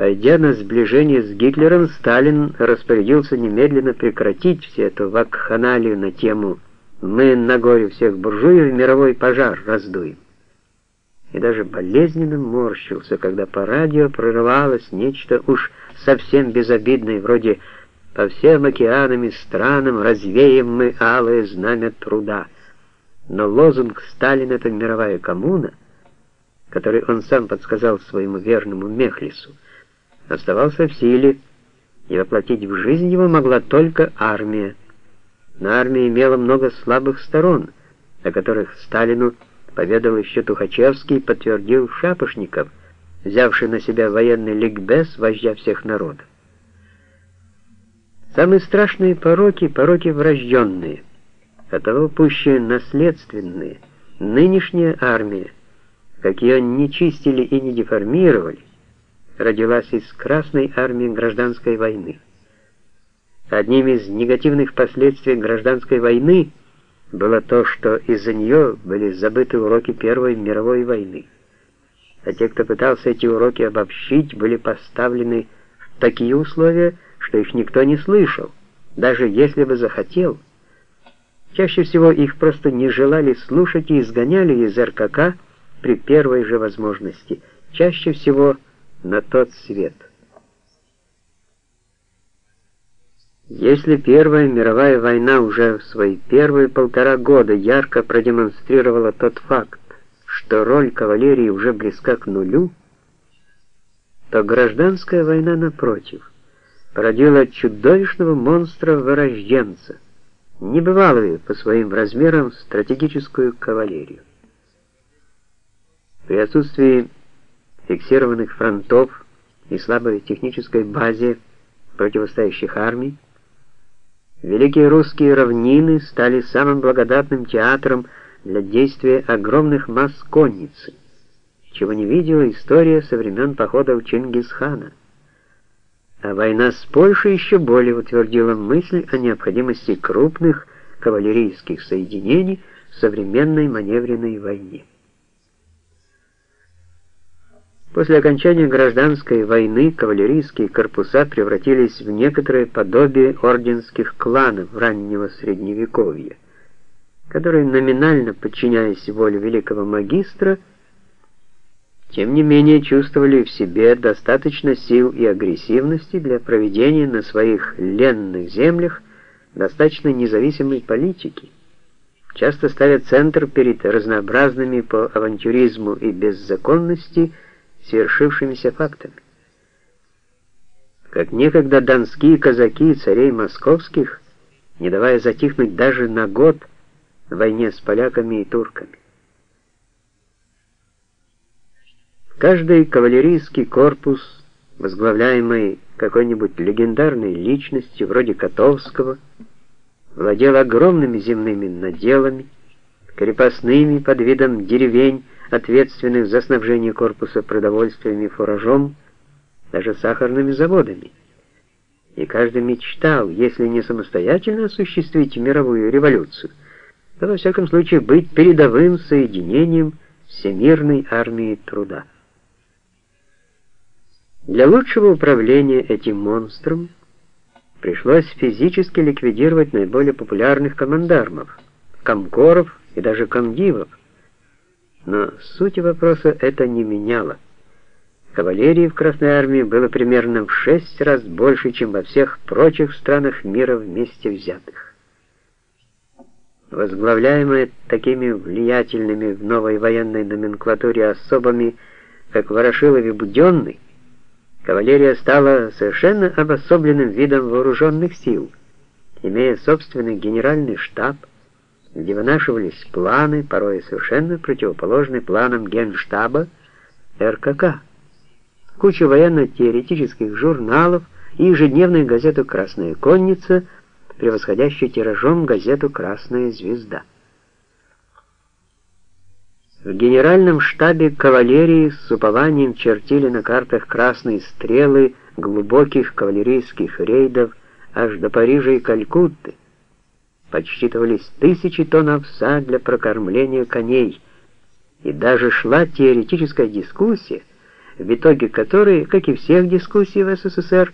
Пойдя на сближение с Гитлером, Сталин распорядился немедленно прекратить всю эту вакханалию на тему «Мы на горе всех буржуев мировой пожар раздуем». И даже болезненно морщился, когда по радио прорывалось нечто уж совсем безобидное, вроде «По всем океанам и странам развеем мы алое знамя труда». Но лозунг «Сталин — это мировая коммуна», который он сам подсказал своему верному Мехлису, оставался в силе, и воплотить в жизнь его могла только армия. Но армия имела много слабых сторон, о которых Сталину поведал еще Тухачевский и подтвердил Шапошников, взявший на себя военный ликбез вождя всех народов. Самые страшные пороки — пороки врожденные, а того пуще наследственные. Нынешняя армия, как ее не чистили и не деформировали, родилась из Красной армии гражданской войны. Одним из негативных последствий гражданской войны было то, что из-за нее были забыты уроки Первой мировой войны. А те, кто пытался эти уроки обобщить, были поставлены в такие условия, что их никто не слышал, даже если бы захотел. Чаще всего их просто не желали слушать и изгоняли из РКК при первой же возможности. Чаще всего на тот свет. Если Первая мировая война уже в свои первые полтора года ярко продемонстрировала тот факт, что роль кавалерии уже близка к нулю, то гражданская война, напротив, породила чудовищного монстра-вырожденца, небывалую по своим размерам стратегическую кавалерию. При отсутствии фиксированных фронтов и слабой технической базе противостоящих армий, великие русские равнины стали самым благодатным театром для действия огромных масс конницы, чего не видела история со времен походов Чингисхана. А война с Польшей еще более утвердила мысль о необходимости крупных кавалерийских соединений в современной маневренной войне. После окончания гражданской войны кавалерийские корпуса превратились в некоторое подобие орденских кланов раннего средневековья, которые, номинально подчиняясь воле великого магистра, тем не менее чувствовали в себе достаточно сил и агрессивности для проведения на своих ленных землях достаточно независимой политики, часто ставя центр перед разнообразными по авантюризму и беззаконности – свершившимися фактами. Как некогда донские казаки царей московских, не давая затихнуть даже на год в войне с поляками и турками. Каждый кавалерийский корпус, возглавляемый какой-нибудь легендарной личностью вроде Котовского, владел огромными земными наделами, крепостными под видом деревень, ответственных за снабжение корпуса продовольствием и фуражом, даже сахарными заводами. И каждый мечтал, если не самостоятельно осуществить мировую революцию, то во всяком случае быть передовым соединением всемирной армии труда. Для лучшего управления этим монстром пришлось физически ликвидировать наиболее популярных командармов, комкоров и даже комдивов, но суть вопроса это не меняло. Кавалерии в Красной армии было примерно в шесть раз больше, чем во всех прочих странах мира вместе взятых. Возглавляемая такими влиятельными в новой военной номенклатуре особами, как Ворошилов и Буденный, кавалерия стала совершенно обособленным видом вооруженных сил, имея собственный генеральный штаб, где вынашивались планы, порой совершенно противоположные планам Генштаба РКК. Куча военно-теоретических журналов и ежедневную газету «Красная конница», превосходящую тиражом газету «Красная звезда». В генеральном штабе кавалерии с упованием чертили на картах красные стрелы глубоких кавалерийских рейдов аж до Парижа и Калькутты, подсчитывались тысячи тонн овса для прокормления коней, и даже шла теоретическая дискуссия, в итоге которой, как и всех дискуссий в СССР,